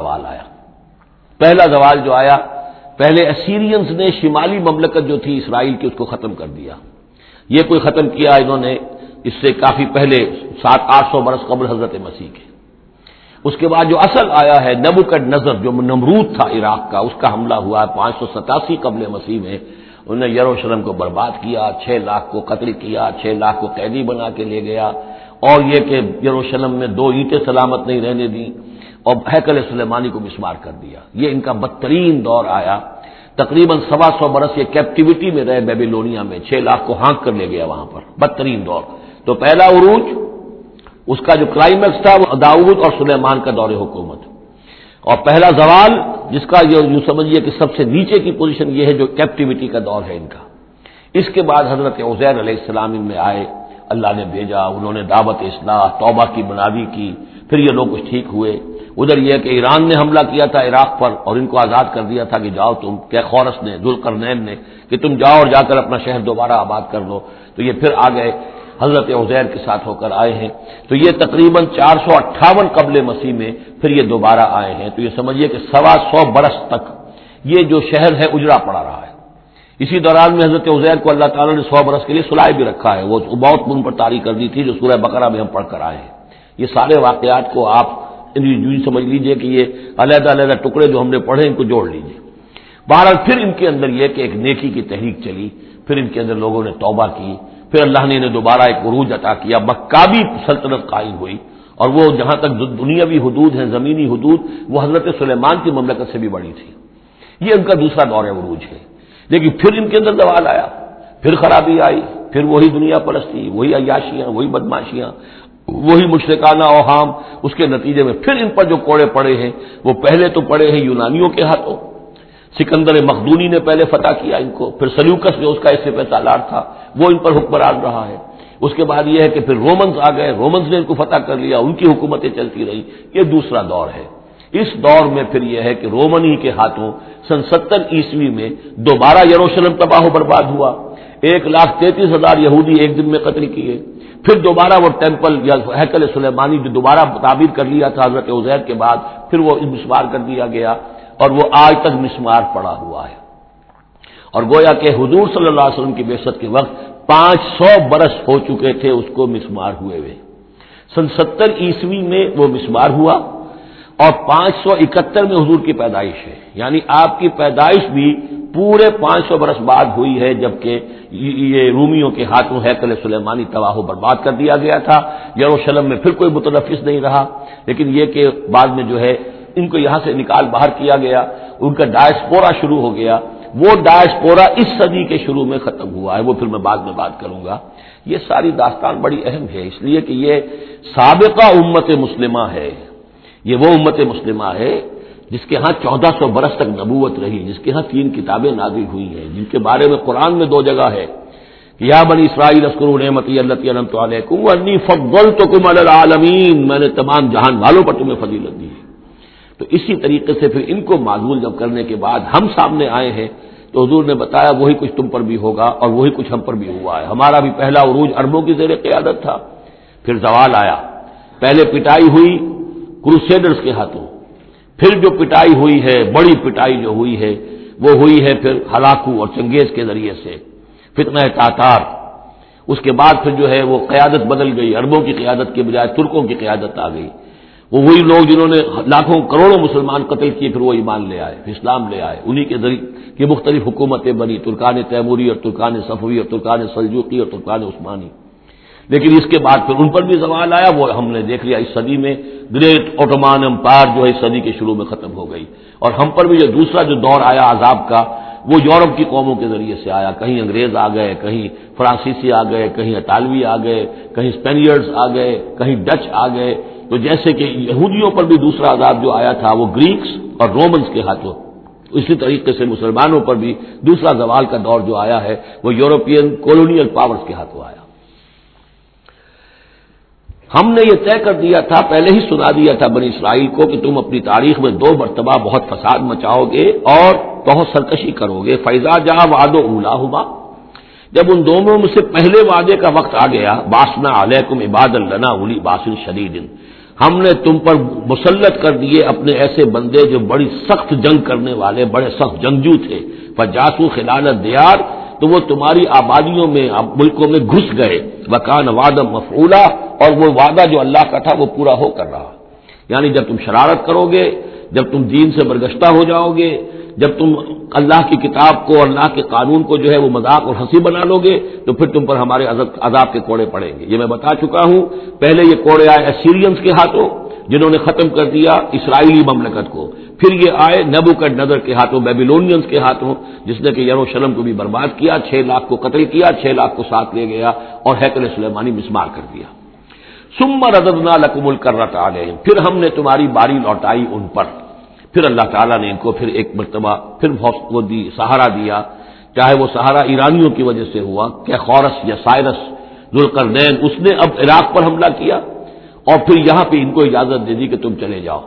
زوال آیا۔ پہلا زوال جو آیا، پہلے اسیرینز نے شمالی مملکت جو تھی اسرائیل کی، اس کو ختم کر دیا۔ یہ کوئی ختم کیا انہوں نے، اس سے کافی پہلے، سات آٹھ سو برس قبل حضرت مسیح کے۔ اس کے بعد جو اصل آیا ہے نبوکڈ نظر، جو نمرود تھا عراق کا، اس کا حملہ ہوا ہے پانچ سو ستاسی قبل مسیح میں۔ انہوں نے یروشلم کو برباد کیا، چھ لاکھ کو قتل کیا، چھ لاکھ کو قیدی بنا کے لے گیا۔ اور یہ کہ یروشلم میں دو اینٹیں سلامت نہیں رہنے دیں۔ اور حیکل سلیمانی کو مسمار کر دیا۔ یہ ان کا بدترین دور آیا۔ تقریباً سوا سو برس یہ کیپٹیوٹی میں رہے بیبیلونیا میں۔ چھ لاکھ کو ہانک کر لے گیا وہاں پر۔ بدترین دور۔ تو پہلا عروج، اس کا جو کلائمیکس تھا وہ داود اور سلیمان کا دور حکومت۔ اور پہلا زوال، جس کا یوں سمجھیے کہ سب سے نیچے کی پوزیشن یہ ہے جو کیپٹیوٹی کا دور ہے ان کا۔ اس کے بعد حضرت عزیر علیہ السلام ان میں آئے۔ اللہ نے بھیجا، انہوں نے دعوت اصلاح، توبہ کی بنادی کی۔ پھر یہ لوگ کچھ ٹھیک ہوئے۔ ادھر یہ کہ ایران نے حملہ کیا تھا عراق پر اور ان کو آزاد کر دیا تھا کہ جاؤ تم کیا خورس نے، ذوالقرنین نے، کہ تم جاؤ اور جا کر اپنا شہر دوبارہ آباد کر لو۔ تو یہ پھر آ گئے حضرت عزیر کے ساتھ ہو کر آئے ہیں۔ تو یہ تقریباً چار سو اٹھاون قبل مسیح میں پھر یہ دوبارہ آئے ہیں۔ تو یہ سمجھیے کہ سوا سو برس تک یہ جو شہر ہے اجڑا پڑا رہا ہے۔ اسی دوران میں حضرت عزیر کو اللہ تعالیٰ نے سو برس کے لیے سلائے بھی رکھا ہے۔ وہ بہت من پر تاریخ کر دی تھی جو سورہ بقرہ میں ہم پڑھ کر آئے ہیں۔ یہ سارے واقعات کو آپ جی جی سمجھ لیجیے کہ یہ علیحدہ علیحدہ ٹکڑے جو ہم نے پڑھے ان کو جوڑ لیجیے۔ بہرحال پھر ان کے اندر یہ کہ ایک نیکی کی تحریک چلی، پھر ان کے اندر لوگوں نے توبہ کی، پھر اللہ نے انہیں دوبارہ ایک عروج عطا کیا، مکابی سلطنت قائم ہوئی۔ اور وہ جہاں تک دنیاوی حدود ہیں، زمینی حدود، وہ حضرت سلیمان کی مملکت سے بھی بڑی تھی۔ یہ ان کا دوسرا دور عروج ہے۔ لیکن پھر ان کے اندر زوال آیا، پھر خرابی آئی، پھر وہی دنیا پرستی، وہی عیاشیاں، وہی بدماشیاں۔ وہی مشرقانہ اوہام اس کے نتیجے میں پھر ان پر جو کوڑے پڑے ہیں، وہ پہلے تو پڑے ہیں یونانیوں کے ہاتھوں۔ سکندر مخدونی نے پہلے فتح کیا ان کو، پھر سلیوکس جو اس کا اس پہ تالار تھا، وہ ان پر حکمران رہا ہے۔ اس کے بعد یہ ہے کہ پھر رومنز آ گئے، رومنز نے ان کو فتح کر لیا، ان کی حکومتیں چلتی رہی یہ دوسرا دور ہے۔ اس دور میں پھر یہ ہے کہ رومنی کے ہاتھوں سن ستر عیسوی میں دوبارہ یروشلم تباہ و برباد ہوا۔ ایک لاکھ تینتیس ہزار یہودی ایک دن میں قتل کیے۔ پھر دوبارہ وہ ٹیمپل یا حیکل سلیمانی جو دوبارہ تعبیر کر لیا تھا حضرت عزیر کے بعد، پھر وہ مسمار کر دیا گیا اور وہ آج تک مسمار پڑا ہوا ہے۔ اور گویا کہ حضور صلی اللہ علیہ وسلم کی بے کے وقت پانچ سو برس ہو چکے تھے اس کو مسمار ہوئے ہوئے۔ سن ستر عیسوی میں وہ مسمار ہوا اور پانچ سو اکہتر میں حضور کی پیدائش ہے۔ یعنی آپ کی پیدائش بھی پورے پانچ سو برس بعد ہوئی ہے جبکہ یہ رومیوں کے ہاتھوں ہیکل سلیمانی تباہ و برباد کر دیا گیا تھا۔ یروشلم میں پھر کوئی متنفس نہیں رہا۔ لیکن یہ کہ بعد میں جو ہے ان کو یہاں سے نکال باہر کیا گیا۔ ان کا ڈائسپورا شروع ہو گیا۔ وہ ڈائسپورا اس صدی کے شروع میں ختم ہوا ہے۔ وہ پھر میں بعد میں بات کروں گا۔ یہ ساری داستان بڑی اہم ہے۔ اس لیے کہ یہ سابقہ امت مسلمہ ہے۔ یہ وہ امت مسلمہ ہے جس کے ہاں چودہ سو برس تک نبوت رہی، جس کے ہاں تین کتابیں نازل ہوئی ہیں، جن کے بارے میں قرآن میں دو جگہ ہے۔ کہ یا بنی اسرائیل اسکر نعمتی اللہ علیہ فضل تو کم العالمین، میں نے تمام جہان والوں پر تمہیں فضیلت دی ہے۔ تو اسی طریقے سے پھر ان کو معذول جب کرنے کے بعد ہم سامنے آئے ہیں، تو حضور نے بتایا وہی کچھ تم پر بھی ہوگا اور وہی کچھ ہم پر بھی ہوا ہے۔ ہمارا بھی پہلا عروج اربوں کی زیر قیادت تھا۔ پھر زوال آیا۔ پہلے پٹائی ہوئی، کروسیڈرز کے ہاتھوں۔ پھر جو پٹائی ہوئی ہے، بڑی پٹائی جو ہوئی ہے، وہ ہوئی ہے پھر ہلاکو اور چنگیز کے ذریعے سے، فتنہ تاتار۔ اس کے بعد پھر جو ہے وہ قیادت بدل گئی اربوں کی قیادت کے بجائے ترکوں کی قیادت آ گئی۔ وہ وہی لوگ جنہوں نے لاکھوں کروڑوں مسلمان قتل کیے، پھر وہ ایمان لے آئے اسلام لے آئے۔ انہی کے ذریعے مختلف حکومتیں بنی، ترکان تیموری اور ترکان صفوی اور ترکان سلجوقی اور ترکان عثمانی۔ لیکن اس کے بعد پھر ان پر بھی سوال آیا، وہ ہم نے دیکھ لیا اس صدی میں، گریٹ اوٹومان امپائر جو ہے اس صدی کے شروع میں ختم ہو گئی۔ اور ہم پر بھی جو دوسرا جو دور آیا عذاب کا، وہ یورپ کی قوموں کے ذریعے سے آیا۔ کہیں انگریز آ گئے، کہیں فرانسیسی آ گئے، کہیں اٹالوی آ گئے، کہیں اسپینئرز آ گئے، کہیں ڈچ آ گئے۔ تو جیسے کہ یہودیوں پر بھی دوسرا عذاب جو آیا تھا، وہ گریکس اور رومنس کے ہاتھوں۔ اسی طریقے سے مسلمانوں پر بھی دوسرا زوال کا دور جو آیا ہے، وہ یورپین کولونیل پاورز کے ہاتھوں آیا۔ ہم نے یہ طے کر دیا تھا، پہلے ہی سنا دیا تھا بنی اسرائیل کو کہ تم اپنی تاریخ میں دو مرتبہ بہت فساد مچاؤ گے اور بہت سرکشی کرو گے۔ فیضا جا واد و اولا ہوا جب ان دونوں میں سے پہلے وعدے کا وقت آ گیا، باسنا علیکم عباد اللہ اولی باسن شدید ہم نے تم پر مسلط کر دیے اپنے ایسے بندے جو بڑی سخت جنگ کرنے والے، بڑے سخت جنگجو تھے۔ پر جاسو خلالت دیار تو وہ تمہاری آبادیوں میں، ملکوں میں گھس گئے۔ وکان وعدم مفعولہ اور وہ وعدہ جو اللہ کا تھا وہ پورا ہو کر رہا۔ یعنی جب تم شرارت کرو گے، جب تم دین سے برگشتہ ہو جاؤ گے، جب تم اللہ کی کتاب کو اللہ کے قانون کو جو ہے وہ مذاق اور ہنسی بنا لو گے، تو پھر تم پر ہمارے عذاب کے کوڑے پڑیں گے۔ یہ میں بتا چکا ہوں۔ پہلے یہ کوڑے آئے سیرینس کے ہاتھوں جنہوں نے ختم کر دیا اسرائیلی مملکت کو۔ پھر یہ آئے نبو کٹ نظر کے ہاتھوں بیبیلونینس کے ہاتھوں، جس نے کہ یروشلم کو بھی برباد کیا، چھ لاکھ کو قتل کیا، چھ لاکھ کو ساتھ لے گیا اور حیکل سلیمانی مسمار کر دیا۔ سمر ردنا لکم الکرت علیہم۔ پھر ہم نے تمہاری باری لوٹائی ان پر۔ پھر اللہ تعالیٰ نے ان کو پھر ایک مرتبہ پھر وہ دی سہارا دیا۔ چاہے وہ سہارا ایرانیوں کی وجہ سے ہوا، کہ خورس یا سائرس ذوالقرنین، اس نے اب عراق پر حملہ کیا۔ اور پھر یہاں پہ ان کو اجازت دے دی کہ تم چلے جاؤ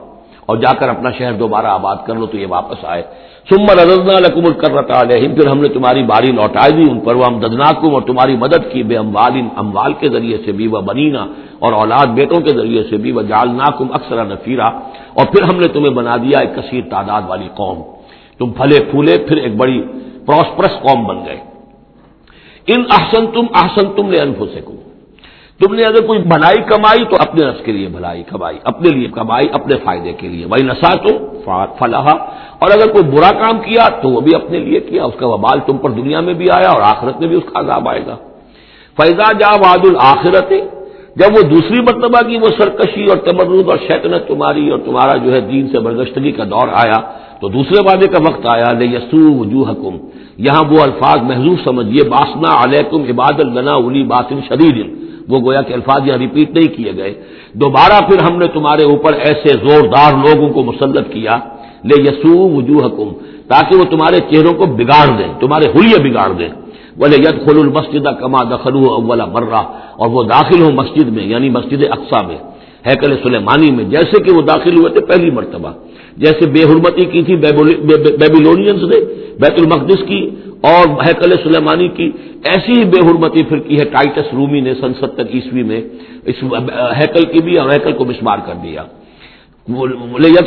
اور جا کر اپنا شہر دوبارہ آباد کر لو تو یہ واپس آئے۔ سمر ازنا لکم الکرت علیہم پھر ہم نے تمہاری باری لوٹا دی، ان پر وہ ہم ددناکم اور تمہاری مدد کی، بے اموال اموال کے ذریعے سے بھی، وہ بنینا اور اولاد بیٹوں کے ذریعے سے بھی، وہ جالناکم اکثر نفیرہ اور پھر ہم نے تمہیں بنا دیا ایک کثیر تعداد والی قوم۔ تم پھلے پھولے، پھر ایک بڑی پروسپرس قوم بن گئے۔ ان احسن تم احسن تم نے انفو سے تم نے اگر کوئی بھلائی کمائی تو اپنے رس کے لیے بھلائی کمائی، اپنے لیے کمائی، اپنے فائدے کے لیے۔ بھائی نسا تو فلاح اور اگر کوئی برا کام کیا تو وہ بھی اپنے لیے کیا۔ اس کا وبال تم پر دنیا میں بھی آیا اور آخرت میں بھی اس کا عذاب آئے گا۔ فیضا جا واد الآخرت جب وہ دوسری مرتبہ کی وہ سرکشی اور تمرد اور شیطنت تمہاری اور تمہارا جو ہے دین سے برگشتگی کا دور آیا تو دوسرے وعدے کا وقت آیا۔ لے یسو وجوہ حکم یہاں وہ الفاظ محضوب سمجھیے باسنا علیکم عباد النا الی باسن شدید وہ گویا کہ الفاظ یہاں ریپیٹ نہیں کیے گئے۔ دوبارہ پھر ہم نے تمہارے اوپر ایسے زوردار لوگوں کو مسلط کیا۔ لے یسو وجوہ حکم تاکہ وہ تمہارے چہروں کو بگاڑ دیں، تمہارے حلیے بگاڑ دیں۔ بولے ید خل المسد کما دخل اولا مرہ اور وہ داخل ہوں مسجد میں یعنی مسجد اقسا میں۔ ہیکل سلیمانی میں، جیسے کہ وہ داخل ہوئے تھے پہلی مرتبہ۔ جیسے بے حرمتی کی تھی بیبیلونینس نے، بیت المقدس کی اور ہیکل سلیمانی کی ایسی ہی بے حرمتی پھر کی ہے ٹائٹس رومی نے سن ستر عیسوی میں اس ہیکل کی بھی اور ہیکل کو مسمار کر دیا۔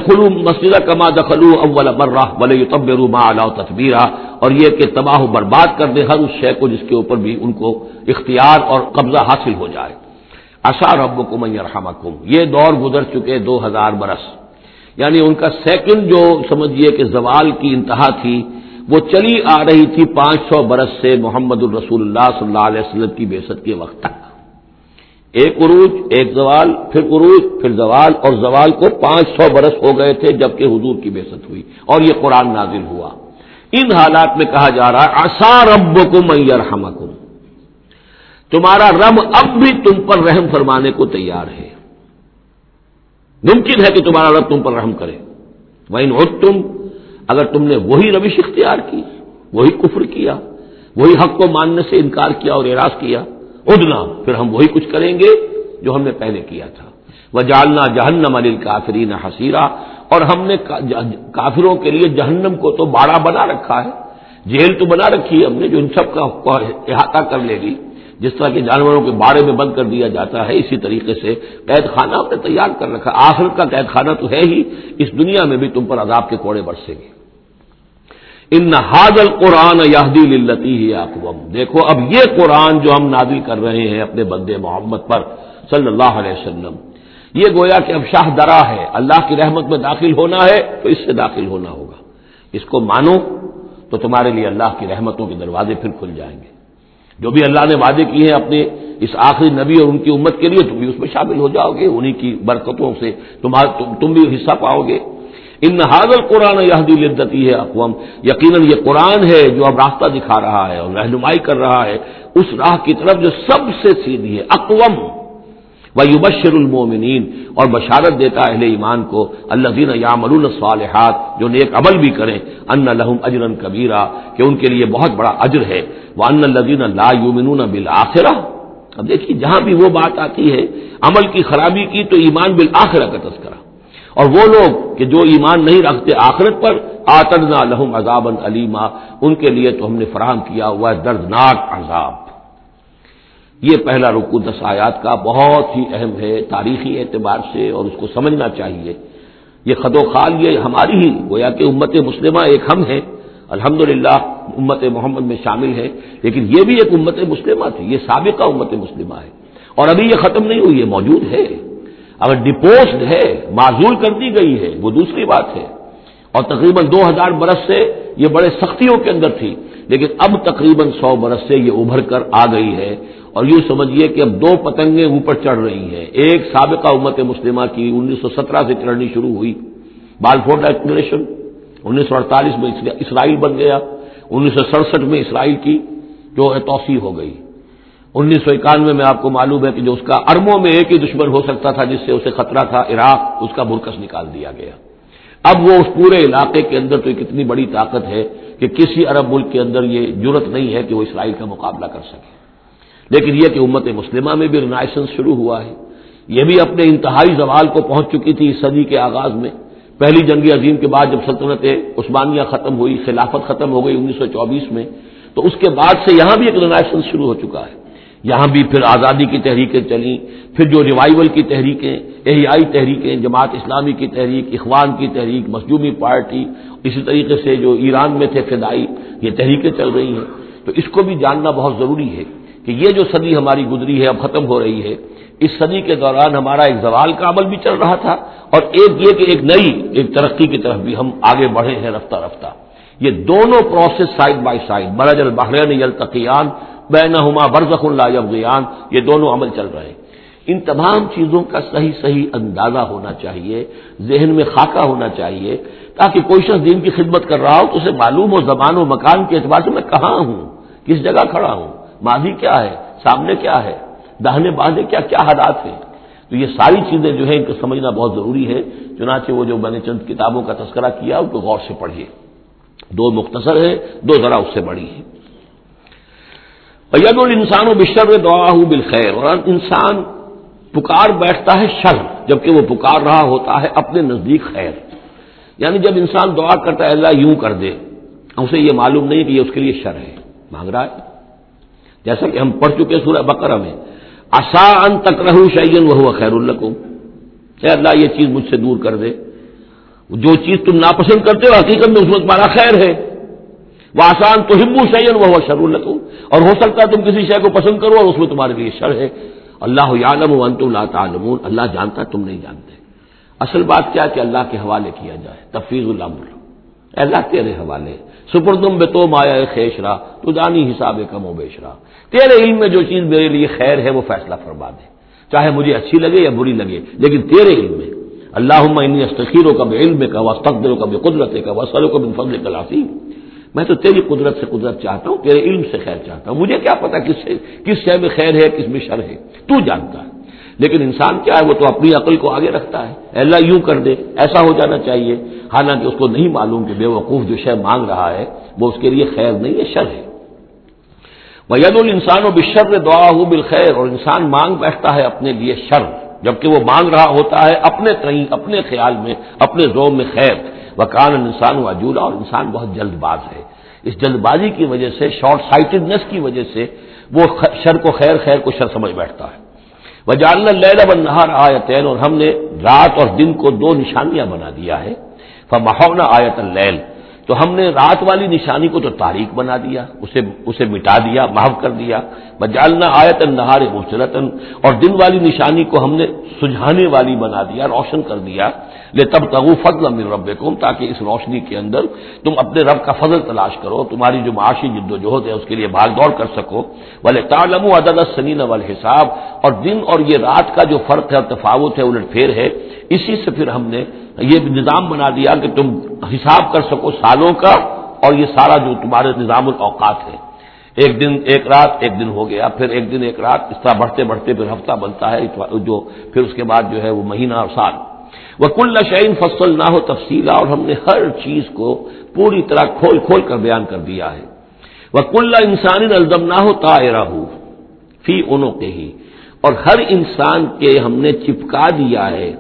خلو مسجد کما دخلو اول برہ بولے تب ما علاؤ تصبیرہ اور یہ کہ تباہ و برباد کر دے ہر اس شے کو جس کے اوپر بھی ان کو اختیار اور قبضہ حاصل ہو جائے۔ اشار رب کو میرحمکم یہ دور گزر چکے دو ہزار برس۔ یعنی ان کا سیکنڈ جو سمجھیے کہ زوال کی انتہا تھی وہ چلی آ رہی تھی پانچ سو برس سے محمد الرسول اللہ صلی اللہ علیہ وسلم کی بےسط کے وقت تک۔ ایک عروج، ایک زوال، پھر عروج، پھر زوال، اور زوال کو پانچ سو برس ہو گئے تھے جبکہ حضور کی بےست ہوئی، اور یہ قرآن نازل ہوا۔ ان حالات میں کہا جا رہا ہے آسا رب کو میئر تمہارا رب اب بھی تم پر رحم فرمانے کو تیار ہے۔ ممکن ہے کہ تمہارا رب تم پر رحم کرے۔ وہ تم اگر تم نے وہی روش اختیار کی، وہی کفر کیا، وہی حق کو ماننے سے انکار کیا اور اعراض کیا، ادنا، پھر ہم وہی کچھ کریں گے جو ہم نے پہلے کیا تھا۔ وہ جالنا جہنم علی کافرین حسیرہ اور ہم نے کافروں کے لیے جہنم کو تو باڑا بنا رکھا ہے، جیل تو بنا رکھی ہے ہم نے جو ان سب کا احاطہ کر لے گی، جس طرح کے جانوروں کے بارے میں بند کر دیا جاتا ہے، اسی طریقے سے قید خانہ ہم نے تیار کر رکھا۔ آخر کا قید خانہ تو ہے ہی، اس دنیا میں بھی تم پر عذاب کے کوڑے برسیں گے۔ ان حاضل قرآن یادی لتی ہی اقوام دیکھو، اب یہ قرآن جو ہم نادل کر رہے ہیں اپنے بندے محمد پر صلی اللہ علیہ وسلم، یہ گویا کہ اب شاہ درا ہے، اللہ کی رحمت میں داخل ہونا ہے تو اس سے داخل ہونا ہوگا۔ اس کو مانو تو تمہارے لیے اللہ کی رحمتوں کے دروازے پھر کھل جائیں گے۔ جو بھی اللہ نے وعدے کیے ہیں اپنے اس آخری نبی اور ان کی امت کے لیے، تم بھی اس میں شامل ہو جاؤ گے انہیں کی برکتوں سے تم بھی حصہ پاؤ گے۔ ان حاضل قرآن یہدی لدتی ہے اقوام یقیناً یہ قرآن ہے جو اب راستہ دکھا رہا ہے اور رہنمائی کر رہا ہے. اس راہ کی طرف جو سب سے سیدھی ہے اقوام و یبشر المومنین اور بشارت دیتا اہل ایمان کو اللہ دین یام الصالحات، جو نیک عمل بھی کریں. ان لہم اجرن کبیرہ کہ ان کے لیے بہت بڑا اجر ہے. وہ ان الدین لا یومنون بالآخرہ اب دیکھیے، جہاں بھی وہ بات آتی ہے، عمل کی خرابی کی تو ایمان بالآخرہ کا تذکرہ. اور وہ لوگ کہ جو ایمان نہیں رکھتے آخرت پر، آتدنا لہم عذاب علیما، ان کے لیے تو ہم نے فراہم کیا ہوا ہے دردناک عذاب۔ یہ پہلا رکو دس آیات کا بہت ہی اہم ہے تاریخی اعتبار سے اور اس کو سمجھنا چاہیے۔ یہ خد و خال، یہ ہماری ہی، گویا کہ امت مسلمہ ایک ہم ہیں۔ الحمد امت محمد میں شامل ہے لیکن یہ بھی ایک امت مسلمہ تھی یہ سابقہ امت مسلمہ ہے۔ اور ابھی یہ ختم نہیں ہوئی ہے موجود ہے۔ اگر ڈپوسڈ ہے معذول کر دی گئی ہے، وہ دوسری بات ہے۔ اور تقریباً دو ہزار برس سے یہ بڑے سختیوں کے اندر تھی، لیکن اب تقریباً سو برس سے یہ ابھر کر آ گئی ہے۔ اور یوں سمجھیے کہ اب دو پتنگیں اوپر چڑھ رہی ہیں۔ ایک سابقہ امت مسلمہ کی انیس سو سترہ سے چڑھنی شروع ہوئی۔ بالفور ڈیکلریشن انیس سو اڑتالیس میں اسرائیل بن گیا، انیس سو سڑسٹھ میں اسرائیل کی جو ہے توسیع ہو گئی۔ انیس سو اکانوے میں آپ کو معلوم ہے کہ جو اس کا اربوں میں ایک ہی دشمن ہو سکتا تھا، جس سے اسے خطرہ تھا، عراق، اس کا برکس نکال دیا گیا۔ اب وہ اس پورے علاقے کے اندر تو ایک اتنی بڑی طاقت ہے کہ کسی عرب ملک کے اندر یہ ضرورت نہیں ہے کہ وہ اسرائیل کا مقابلہ کر سکے۔ لیکن یہ کہ امت مسلمہ میں بھی رنائسنس شروع ہوا ہے۔ یہ بھی اپنے انتہائی زوال کو پہنچ چکی تھی اس صدی کے آغاز میں۔ پہلی جنگی عظیم کے بعد جب سلطنت عثمانیہ ختم ہوئی، خلافت ختم ہو گئی انیس سو چوبیس میں، تو اس کے بعد سے یہاں بھی ایک رنائسنس شروع ہو چکا ہے۔ یہاں بھی پھر آزادی کی تحریکیں چلیں، پھر جو ریوائول کی تحریکیں، احیائی تحریکیں، جماعت اسلامی کی تحریک، اخوان کی تحریک مسجومی پارٹی، اسی طریقے سے جو ایران میں تھے فدائی، یہ تحریکیں چل رہی ہیں۔ تو اس کو بھی جاننا بہت ضروری ہے کہ یہ جو صدی ہماری گزری ہے، اب ختم ہو رہی ہے، اس صدی کے دوران ہمارا ایک زوال کا عمل بھی چل رہا تھا اور ایک یہ کہ ایک نئی، ایک ترقی کی طرف بھی ہم آگے بڑھے ہیں رفتہ رفتہ۔ یہ دونوں پروسیس سائڈ بائی سائڈ برج البحرین یلتقیان بین ہما برزخ اللہ ابغیان یہ دونوں عمل چل رہے ہیں۔ ان تمام چیزوں کا صحیح صحیح اندازہ ہونا چاہیے، ذہن میں خاکہ ہونا چاہیے، تاکہ کوئی شخص دین کی خدمت کر رہا ہو تو اسے معلوم ہو زبان و مکان کے اعتبار سے میں کہاں ہوں، کس جگہ کھڑا ہوں، ماضی کیا ہے، سامنے کیا ہے، دہنے باندھے کیا کیا حالات ہیں۔ تو یہ ساری چیزیں جو ہیں ان کو سمجھنا بہت ضروری ہے۔ چنانچہ وہ جو میں نے چند کتابوں کا تذکرہ کیا، ان کو غور سے پڑھیے۔ دو مختصر ہے دو ذرا اس سے بڑی ہے ید الانسان و بشر دعا بالخیر اور انسان پکار بیٹھتا ہے شر، جبکہ وہ پکار رہا ہوتا ہے اپنے نزدیک خیر۔ یعنی جب انسان دعا کرتا ہے، اللہ یوں کر دے۔ اسے یہ معلوم نہیں کہ یہ اس کے لیے شر ہے۔ مانگ رہا ہے؟ جیسا کہ ہم پڑھ چکے سورہ بقرہ میں۔ آسا ان تک رہو شعین وہ خیر القم اے اللہ، یہ چیز مجھ سے دور کر دے۔ جو چیز تم ناپسند کرتے ہو، حقیقت میں اس میں تمہارا خیر ہے۔ وہ آسان تو ہبو شعین وہ شر القم اور ہو سکتا ہے تم کسی شے کو پسند کرو اور اس میں تمہارے لیے شر ہے۔ اللہ عالم و انت اللہ اللہ جانتا تم نہیں جانتے۔ اصل بات کیا کہ اللہ کے حوالے کیا جائے۔ تفیظ اللہ اللہ، تیرے حوالے۔ سپردم بے تو مایا خیشرا تو جانی حساب کم و بیشرا تیرے علم میں جو چیز میرے لیے خیر ہے، وہ فیصلہ فرما دے۔ چاہے مجھے اچھی لگے یا بری لگے، لیکن تیرے علم میں۔ اللہ استخیروں کا بے علم کا وسطروں کا بے قدرت کا وسلوں کا بن فضل کلافی میں تو تیری قدرت سے قدرت چاہتا ہوں، تیرے علم سے خیر چاہتا ہوں۔ مجھے کیا پتا کس کس شے میں خیر ہے، کس میں شر ہے۔ تو جانتا ہے۔ لیکن انسان کیا ہے، وہ تو اپنی عقل کو آگے رکھتا ہے۔ اللہ، یوں کر دے، ایسا ہو جانا چاہیے۔ حالانکہ اس کو نہیں معلوم کہ بے وقوف جو شے مانگ رہا ہے، وہ اس کے لیے خیر نہیں ہے، شر ہے۔ ید الانسان و بشر دعا ہو بالخیر اور انسان مانگ بیٹھتا ہے اپنے لیے شر، جبکہ وہ مانگ رہا ہوتا ہے اپنے تئیں، اپنے خیال میں، اپنے زوم میں خیر۔ وہ کان انسان و اجولا اور انسان بہت جلد باز ہے۔ اس جلد بازی کی وجہ سے شارٹ سائٹڈنس کی وجہ سے وہ شر کو خیر خیر کو شر سمجھ بیٹھتا ہے۔ وہ اللہ لیلا بن نہار آیتین اور ہم نے رات اور دن کو دو نشانیاں بنا دیا ہے۔ فمحونا آیت اللیل تو ہم نے رات والی نشانی کو تو تاریخ بنا دیا، اسے اسے مٹا دیا، محو کر دیا۔ بجالنا آیت نہار مچرتن اور دن والی نشانی کو ہم نے سجھانے والی بنا دیا، روشن کر دیا۔ لے تب تغو فضل امر رب تاکہ اس روشنی کے اندر تم اپنے رب کا فضل تلاش کرو، تمہاری جو معاشی جد و جہد ہے اس کے لیے بھاگ دوڑ کر سکو۔ بولے تالم عدد سنین وال حساب اور دن اور یہ رات کا جو فرق ہے اور تفاوت ہے، الٹ پھیر ہے۔ اسی سے پھر ہم نے یہ نظام بنا دیا کہ تم حساب کر سکو سالوں کا، اور یہ سارا جو تمہارے نظام الاوقات ہے۔ ایک دن، ایک رات، ایک دن ہو گیا، پھر ایک دن، ایک رات، اس طرح بڑھتے بڑھتے پھر ہفتہ بنتا ہے جو، پھر اس کے بعد جو ہے وہ مہینہ اور سال۔ وہ کل شعین فصل نہ ہو تفصیلا اور ہم نے ہر چیز کو پوری طرح کھول کھول کر بیان کر دیا ہے۔ وہ کل انسانی الزم نہ ہو تائرہ فی انوں کے ہی اور ہر انسان کے ہم نے چپکا دیا ہے۔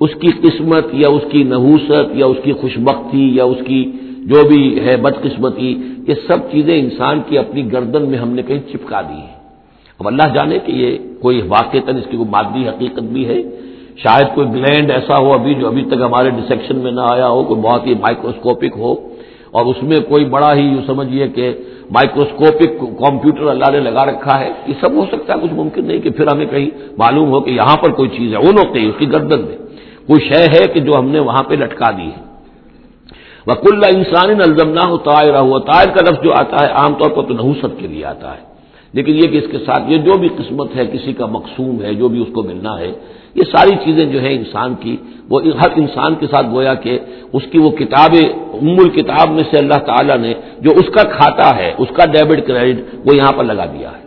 اس کی قسمت یا اس کی نحوست یا اس کی خوشبختی یا اس کی جو بھی ہے بدقسمتی یہ سب چیزیں انسان کی اپنی گردن میں ہم نے کہیں چپکا دی ہیں۔ اب اللہ جانے کہ یہ کوئی واقع اس کی کوئی مادی حقیقت بھی ہے۔ شاید کوئی گلینڈ ایسا ہو ابھی جو ابھی تک ہمارے ڈسیکشن میں نہ آیا ہو، کوئی بہت ہی مائکروسکوپک ہو۔ اور اس میں کوئی بڑا ہی یوں سمجھیے کہ مائکروسکوپک کمپیوٹر اللہ نے لگا رکھا ہے۔ یہ سب ہو سکتا ہے، کچھ ممکن نہیں کہ پھر ہمیں کہیں معلوم ہو کہ یہاں پر کوئی چیز ہے۔ وہ نوکتے اس کی گردن میں۔ کوئی شے ہے کہ جو ہم نے وہاں پہ لٹکا دی ہے۔ وک اللہ انسانی الزم نہ ہو طائرہ ہوا طائر کا لفظ جو آتا ہے عام طور پر تو نحوست کے لیے آتا ہے۔ لیکن یہ کہ اس کے ساتھ یہ جو بھی قسمت ہے، کسی کا مقصوم ہے، جو بھی اس کو ملنا ہے، یہ ساری چیزیں جو ہے انسان کی، وہ ہر انسان کے ساتھ گویا کہ اس کی وہ کتاب، ام الکتاب میں سے اللہ تعالیٰ نے جو اس کا کھاتا ہے، اس کا ڈیبٹ کریڈٹ وہ یہاں پر لگا دیا ہے۔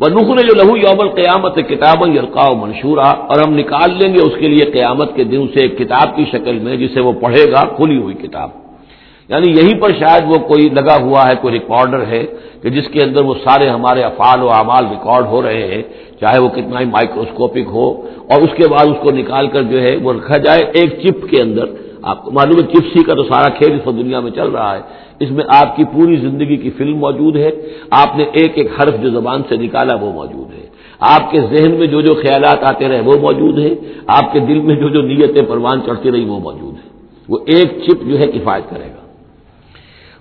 وہ نخ نے جو لہو یوم القیامت کتاب یلقا منشورہ اور ہم نکال لیں گے اس کے لیے قیامت کے دن سے ایک کتاب کی شکل میں جسے وہ پڑھے گا، کھلی ہوئی کتاب۔ یعنی یہیں پر شاید وہ کوئی لگا ہوا ہے، کوئی ریکارڈر ہے کہ جس کے اندر وہ سارے ہمارے افعال و اعمال ریکارڈ ہو رہے ہیں، چاہے وہ کتنا ہی مائکروسکوپک ہو اور اس کے بعد اس کو نکال کر جو ہے وہ رکھا جائے ایک چپ کے اندر۔ آپ کو معلوم ہے چپ کا تو سارا کھیل اس دنیا میں چل رہا ہے۔ اس میں آپ کی پوری زندگی کی فلم موجود ہے۔ آپ نے ایک ایک حرف جو زبان سے نکالا وہ موجود ہے۔ آپ کے ذہن میں جو جو خیالات آتے رہے وہ موجود ہے آپ کے دل میں جو جو نیتیں پروان چڑھتی رہی وہ موجود ہے وہ ایک چپ جو ہے کفایت کرے گا۔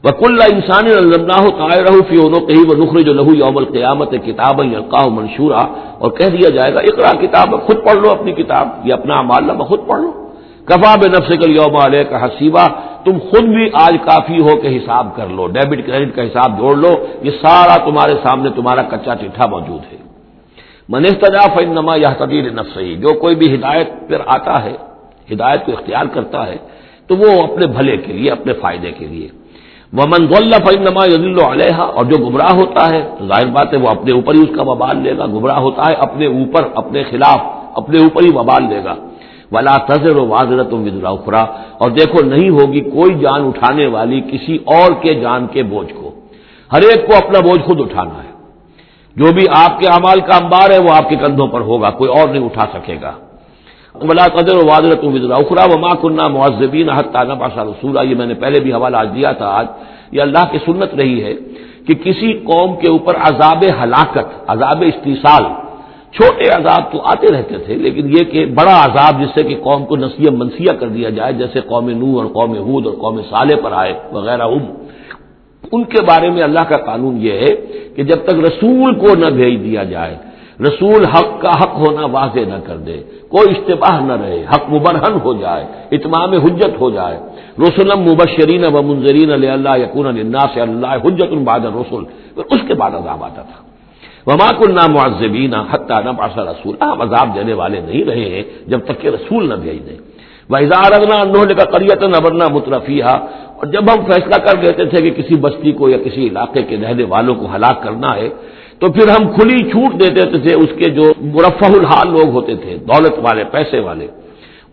وک اللہ انسان فی کہیں وہ نخر جو لہو یوم القیامت کتاب القاہ منشورہ اور کہہ دیا جائے گا اقرا کتاب خود پڑھ لو اپنی کتاب۔ یہ اپنا ماللہ خود پڑھ لو کفا بے نفس کل یوم علیہ کا حسیبہ تم خود بھی آج کافی ہو کے حساب کر لو، ڈیبٹ کریڈٹ کا حساب جوڑ لو، یہ سارا تمہارے سامنے تمہارا کچا چٹھا موجود ہے۔ منستجا فنما یا تدیر نفس جو کوئی بھی ہدایت پر آتا ہے، ہدایت کو اختیار کرتا ہے، تو وہ اپنے بھلے کے لیے، اپنے فائدے کے لیے۔ وہ غلّہ فنما یدل علیہ اور جو گمراہ ہوتا ہے، تو ظاہر بات ہے وہ اپنے اوپر ہی اس کا وبال لے گا، گمراہ ہوتا ہے، اپنے اوپر، اپنے خلاف، اپنے اوپر ہی وبال لے گا۔ ولا تذر و واضرت اخرا اور دیکھو نہیں ہوگی کوئی جان اٹھانے والی کسی اور کے جان کے بوجھ کو۔ ہر ایک کو اپنا بوجھ خود اٹھانا ہے۔ جو بھی آپ کے اعمال کا انبار ہے وہ آپ کے کندھوں پر ہوگا، کوئی اور نہیں اٹھا سکے گا۔ ولا قدر و واضرت اخرا و ماں کنہ معذبین حتانہ باشا رسولہ یہ میں نے پہلے بھی حوالہ آج دیا تھا آج۔ یہ اللہ کی سنت رہی ہے کہ کسی قوم کے اوپر عذاب ہلاکت، عذاب استحصال چھوٹے عذاب تو آتے رہتے تھے، لیکن یہ کہ بڑا عذاب جس سے کہ قوم کو نسیہ منسیہ کر دیا جائے، جیسے قوم نو اور قوم حود اور قوم صالح پر آئے وغیرہ۔ ام ان کے بارے میں اللہ کا قانون یہ ہے کہ جب تک رسول کو نہ بھیج دیا جائے، رسول حق کا حق ہونا واضح نہ کر دے، کوئی اشتباہ نہ رہے، حق مبرہن ہو جائے، اتمام حجت ہو جائے۔ رسولم مبشرین و منظرین علیہ اللہ یقون اللہ سے اللہ حجت الباد رسول اس کے بعد عذاب آتا تھا۔ وما کل معذبین حتہ نہ پاسا رسول ہم عذاب دینے والے نہیں رہے ہیں جب تک کہ رسول نہ بھیج دیں۔ وہ اظہار اگنا انہوں نے کا کریت نبرنا مترفیہ اور جب ہم فیصلہ کر دیتے تھے کہ کسی بستی کو یا کسی علاقے کے رہنے والوں کو ہلاک کرنا ہے، تو پھر ہم کھلی چھوٹ دیتے تھے اس کے جو مرفع الحال لوگ ہوتے تھے، دولت والے، پیسے والے۔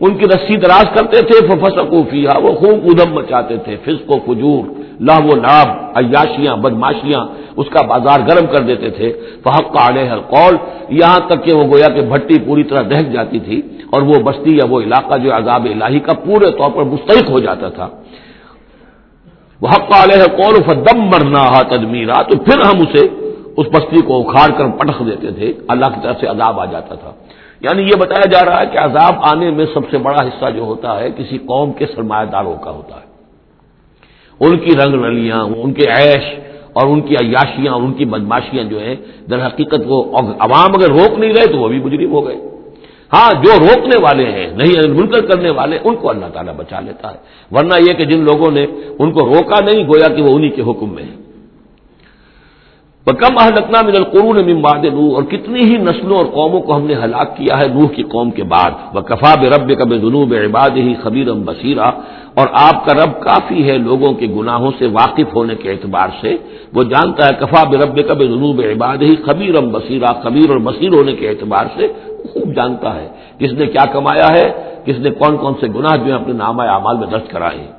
ان کی رسی دراز کرتے تھے ففسقوفیہ وہ خوب ادم مچاتے تھے، فسق و فجور لاہ و ناب عیاشیاں بدماشیاں اس کا بازار گرم کر دیتے تھے۔ فحق کا ہر قول یہاں تک کہ وہ گویا کہ بھٹی پوری طرح دہک جاتی تھی اور وہ بستی یا وہ علاقہ جو عذاب الہی کا پورے طور پر مستحق ہو جاتا تھا۔ وہ حق علیہ قول فدم مرنا تدمیرا تو پھر ہم اسے اس بستی کو اکھاڑ کر پٹخ دیتے تھے۔ اللہ کی طرف سے عذاب آ جاتا تھا۔ یعنی یہ بتایا جا رہا ہے کہ عذاب آنے میں سب سے بڑا حصہ جو ہوتا ہے کسی قوم کے سرمایہ داروں کا ہوتا ہے۔ ان کی رنگ رلیاں ان کے عیش اور ان کی عیاشیاں، ان کی بدماشیاں جو ہیں، در حقیقت وہ عوام اگر روک نہیں گئے تو وہ بھی مجرم ہو گئے۔ ہاں جو روکنے والے ہیں، نہیں منکر کرنے والے، ان کو اللہ تعالیٰ بچا لیتا ہے۔ ورنہ یہ کہ جن لوگوں نے ان کو روکا نہیں، گویا کہ وہ انہی کے حکم میں ہے کم اہلکنا من القرون من بعد نوح۔ اور کتنی ہی نسلوں اور قوموں کو ہم نے ہلاک کیا ہے نوح کی قوم کے بعد۔ وہ کفا بے رب کب جنوب عباد ہی خبیرم بصیرہ اور آپ کا رب کافی ہے لوگوں کے گناہوں سے واقف ہونے کے اعتبار سے۔ وہ جانتا ہے کفا بے رب کب جنوب عباد ہی خبیرم بصیرہ، خبیر اور بصیر ہونے کے اعتبار سے خوب جانتا ہے۔ کس نے کیا کمایا ہے؟ کس نے کون کون سے گناہ جو ہے اپنے نامہ اعمال میں درج کرائے